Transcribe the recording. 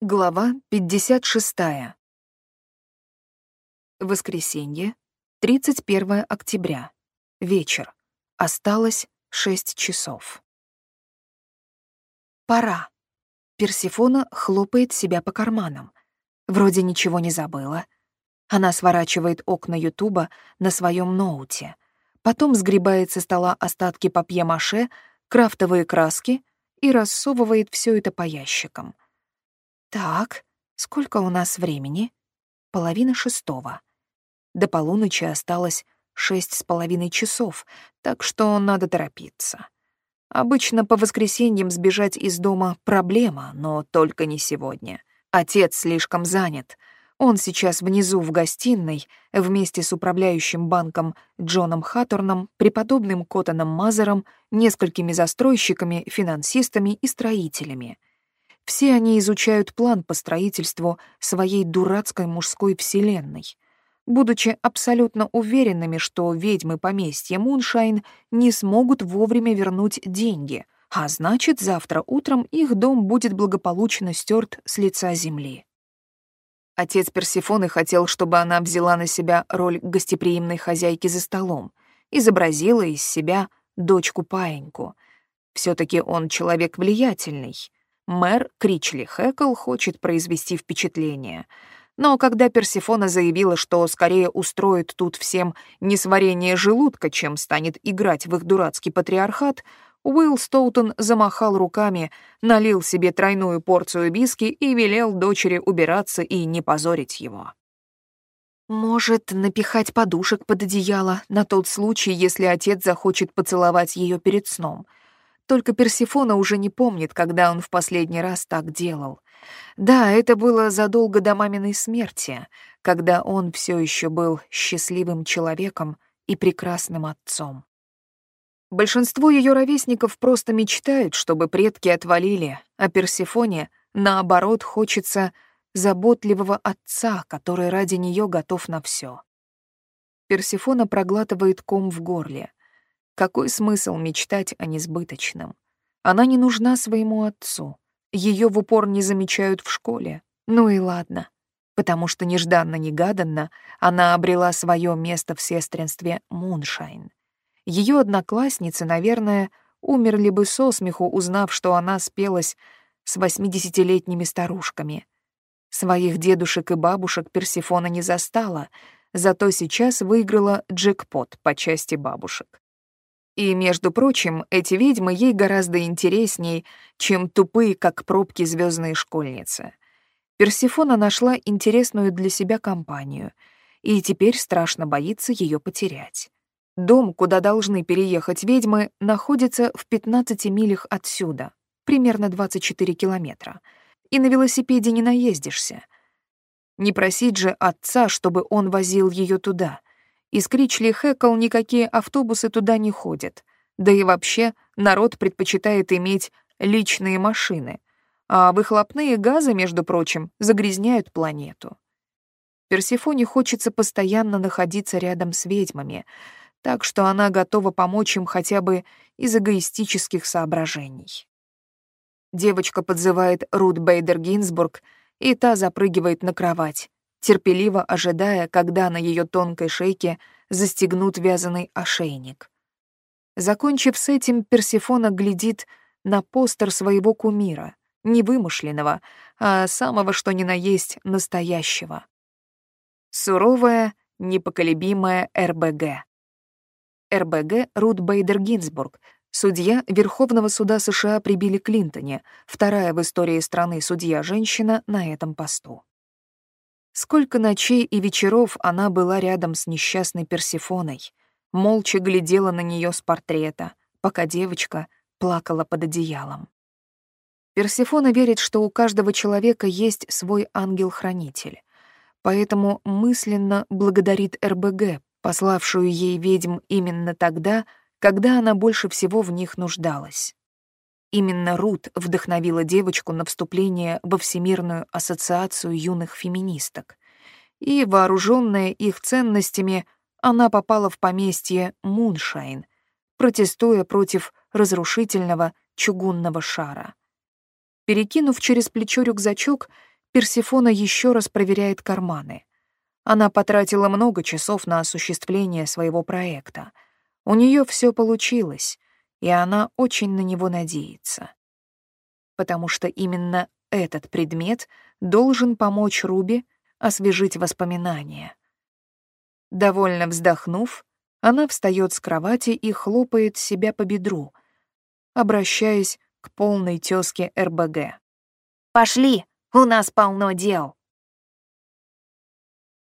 Глава 56. Воскресенье, 31 октября. Вечер. Осталось 6 часов. Пора. Персифона хлопает себя по карманам. Вроде ничего не забыла. Она сворачивает окна Ютуба на своем ноуте. Потом сгребает со стола остатки папье-маше, крафтовые краски и рассовывает все это по ящикам — так, сколько у нас времени? Половина шестого. До полуночи осталось шесть с половиной часов, так что надо торопиться. Обычно по воскресеньям сбежать из дома — проблема, но только не сегодня. Отец слишком занят. Он сейчас внизу в гостиной вместе с управляющим банком Джоном Хатторном, преподобным Коттоном Мазером, несколькими застройщиками, финансистами и строителями — все они изучают план по строительству своей дурацкой мужской вселенной, будучи абсолютно уверенными, что ведьмы поместья Муншайн не смогут вовремя вернуть деньги, а значит, завтра утром их дом будет благополучно стерт с лица земли. Отец Персифоны хотел, чтобы она взяла на себя роль гостеприимной хозяйки за столом, изобразила из себя дочку-паеньку. все таки он человек влиятельный — Мэр Кричли Хэкл хочет произвести впечатление. Но когда Персифона заявила, что скорее устроит тут всем несварение желудка, чем станет играть в их дурацкий патриархат, Уилл Стоутон замахал руками, налил себе тройную порцию виски и велел дочери убираться и не позорить его. Может, напихать подушек под одеяло на тот случай, если отец захочет поцеловать ее перед сном — только Персифона уже не помнит, когда он в последний раз так делал. Да, это было задолго до маминой смерти, когда он все еще был счастливым человеком и прекрасным отцом. Большинство ее ровесников просто мечтают, чтобы предки отвалили, а Персифоне, наоборот, хочется заботливого отца, который ради нее готов на все. Персифона проглатывает ком в горле. Какой смысл мечтать о несбыточном? Она не нужна своему отцу. Ее в упор не замечают в школе. Ну и ладно. Потому что нежданно-негаданно она обрела свое место в сестринстве Муншайн. Ее одноклассницы, наверное, умерли бы со смеху, узнав, что она спелась с восьмидесятилетними старушками. Своих дедушек и бабушек Персифона не застала, зато сейчас выиграла джекпот по части бабушек. И, между прочим, эти ведьмы ей гораздо интересней, чем тупые, как пробки звездные школьницы. Персифона нашла интересную для себя компанию, и теперь страшно боится ее потерять. Дом, куда должны переехать ведьмы, находится в 15 милях отсюда, примерно 24 километра, и на велосипеде не наездишься. Не просить же отца, чтобы он возил ее туда — из Кричли Хэкл никакие автобусы туда не ходят. Да и вообще народ предпочитает иметь личные машины, а выхлопные газы, между прочим, загрязняют планету. Персифоне хочется постоянно находиться рядом с ведьмами, так что она готова помочь им хотя бы из эгоистических соображений. Девочка подзывает Рут Бейдер Гинзбург, и та запрыгивает на кровать терпеливо ожидая, когда на ее тонкой шейке застегнут вязаный ошейник. Закончив с этим, Персифона глядит на постер своего кумира, не вымышленного, а самого что ни на есть настоящего. Суровая, непоколебимая РБГ. РБГ Рут Бейдер Гинзбург, судья Верховного суда США при Билли Клинтоне, вторая в истории страны судья-женщина на этом посту. Сколько ночей и вечеров она была рядом с несчастной Персифоной, молча глядела на нее с портрета, пока девочка плакала под одеялом. Персифона верит, что у каждого человека есть свой ангел-хранитель, поэтому мысленно благодарит РБГ, пославшую ей ведьм именно тогда, когда она больше всего в них нуждалась. Именно Рут вдохновила девочку на вступление во Всемирную ассоциацию юных феминисток. И, вооруженная их ценностями, она попала в поместье Муншайн, протестуя против разрушительного чугунного шара. Перекинув через плечо рюкзачок, Персифона еще раз проверяет карманы. Она потратила много часов на осуществление своего проекта. У нее все получилось, и она очень на него надеется. Потому что именно этот предмет должен помочь Руби освежить воспоминания. Довольно вздохнув, она встает с кровати и хлопает себя по бедру, обращаясь к полной тёзке РБГ. «Пошли, у нас полно дел!»